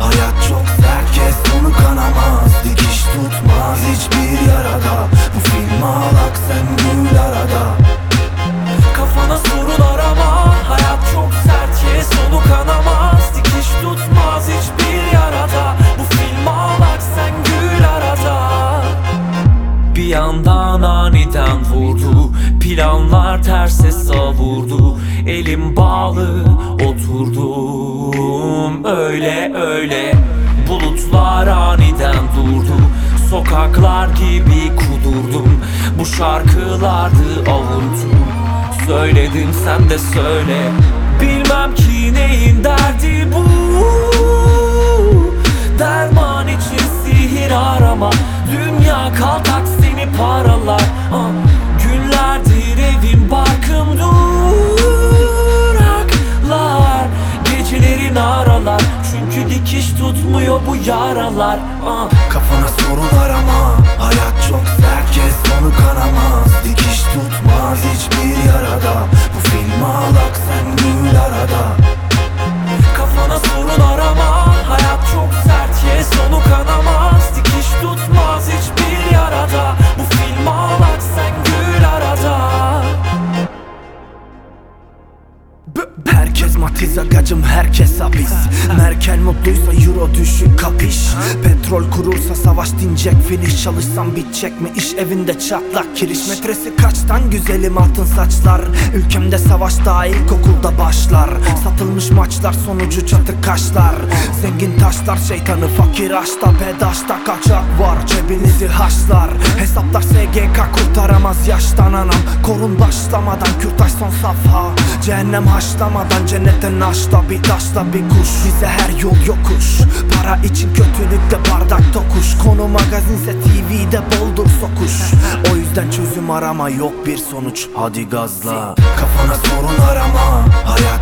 Hayat çok sert kes sonu kanamaz. Dikiş tutmaz hiçbir yarada. Bu film ağlak sen gül arada. Kafana sorun arama Hayat çok sert kes sonu kanamaz. Dikiş tutmaz hiçbir yarada. Bu film ağlak sen gül arada. Bir yandan aniden vurdu. Planlar terse savurdu. Elim bağlı oturdu. Öyle öyle. Bulutlar aniden durdu. Sokaklar gibi kudurdum. Bu şarkılardı avuntum. Söyledim sen de söyle. Bilmem ki neyin derdi bu. Derman için sihir arama. Dünya kaltak seni paralar. Ah, yaralar Ah, Kafana sorun arama Hayat çok sert kes sonu kanamaz. Dikiş tutmaz Matiz agacım herkes hapis. Merkel mutluysa euro düşük kapış. Petrol kurursa savaş dinecek finish Çalışsam bitecek mi? İş evinde çatlak kiriş. Metresi kaçtan güzelim altın saçlar? Ülkemde savaş daha ilkokulda başlar. Satılmış maçlar sonucu çatı kaşlar. Zengin taşlar şeytanı fakir aşta Pedaşta kaçak var. Cebinizi haşlar. Hesaplar SGK kurtaramaz yaştan anam. Korun başlamadan kürtaj son safha. Cehennem haşlamadan aşta Bir taşla bir kuş. Bize her yol yokuş. Para için kötülükte bardak tokuş. Konu magazinse TV'de boldur sokuş. O yüzden çözüm arama yok bir sonuç. Hadi gazla. Kafana sorun arama. Hayat